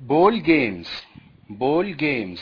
bowl games. Bowl games.